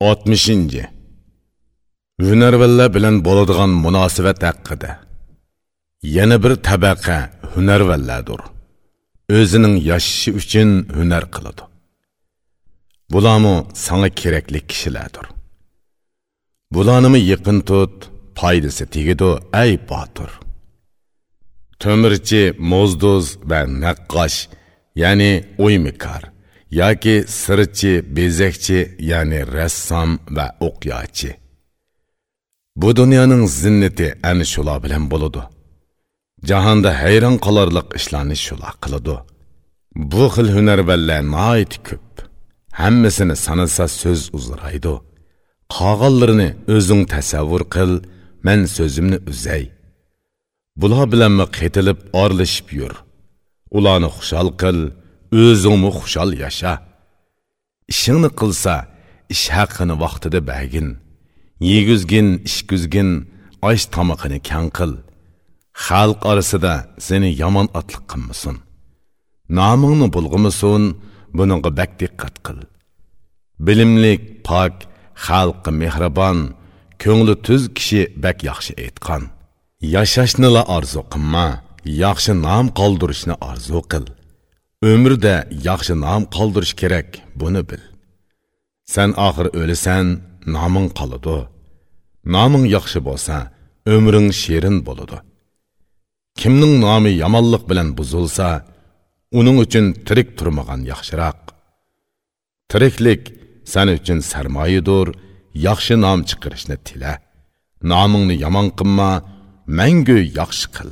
oltmishinchi. Hunarvallar bilan bo'ladigan munosabat haqida. Yana bir tabaqa hunarvallardir o'zining yashashi uchun hunar qiladi. Bularmi sanga kerakli kishilardir. Bularnimi yaqin tut foydasi tegidu ay botir. To'mirchi mo'zduz va naqqosh ya'ni o'ymikor yoki sirchi bezakchi ya'ni rassom va o'qiyochi bu dunyoning zinnati ana shular bilan bo'ladi. Jahonda hayron qolarliq ishlarni shular qiladi. Bu xil hunarbanlar noit ko'p. Hammasini sanasa so'z uzraydi. Qolganlarini o'zing tasavvur qil man so'zimni uzay. Bular bilanmi qetilib orlashib yur. Ularni xushal qil o'zingmi xushal yasha. Ishingni qilsa ish haqini vaqtida bagin. Yegizgin ishkuzgin osh tomoqini kang qil. Xalq orasida seni yomon otliq qilmasin. Nomingni bulg'imisin buningga bak diqqat qil. Bilimlik pok xalqi mehribon ko'ngli tuz kishi bak yaxshi aytgan yashashni la orzu qilma yaxshi nom qoldirishni orzu qil. Umrda yaxshi nom qoldirish kerak buni bil. San oxir o'lasan noming qoladi noming yaxshi bo'lsa umring shirin bo'ladi kimning nomi yomonlik bilan buzilsa uning uchun tirik turmagan yaxshiroq tiriklik san uchun sarmoyadir yaxshi nom chiqarishni tila nomingni yomon qilma mangu yaxshi qil